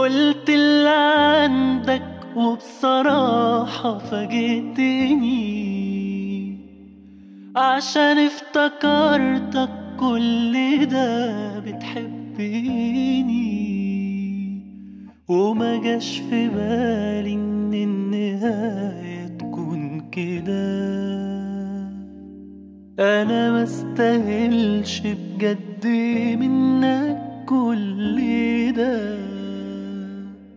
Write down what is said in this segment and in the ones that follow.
قلت اللي عندك وبصراحة فاجئتني. عشان افتكرتك كل ده بتحبني. وما جاش في بالي إن النهاية تكون كده. أنا ما استاهلش بجد منك كل ده.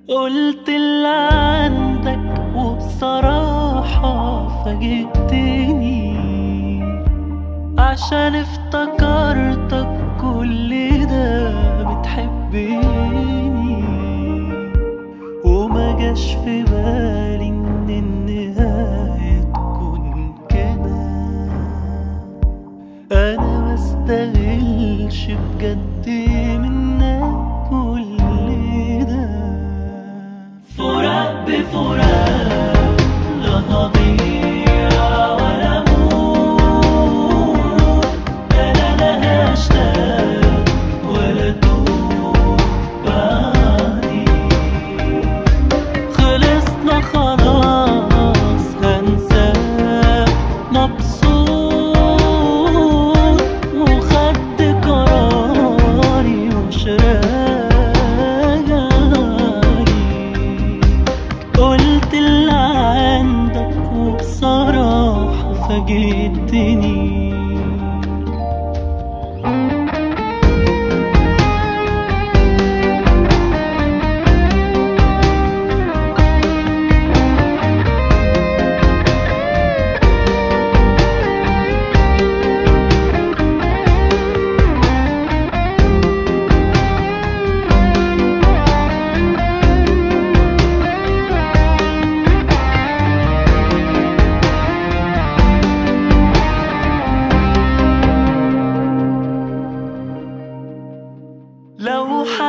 قلت اللي عندك وبصراحة فاجئتني عشان افتكرتك كل ده بتحبني. وما جاش في بالي إن النهاية تكون كده أنا ما استاهلش بجد اللي عندك وبصراحة فاجئتني.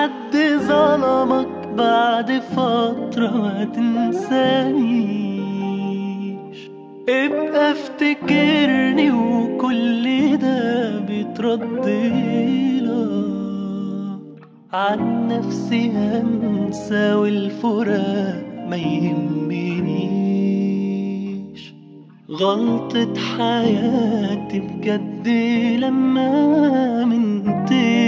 حد ظلمك بعد فترة ما تنسانيش ابقى افتكرني وكل ده بيترد لك عن نفسي هنسى والفراق ما يهمنيش. غلطة حياتي بجد لما منتلك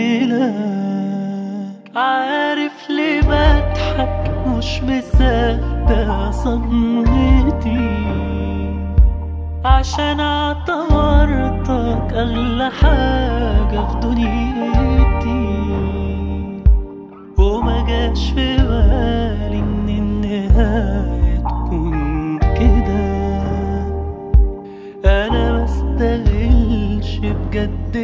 عارف ليه بضحك؟ مش مصدق صمتي. عشان اعتبرتك اغلى حاجة في دنيتي. وما جاش في بالي إن النهاية تكون كده. أنا مستغلش بجد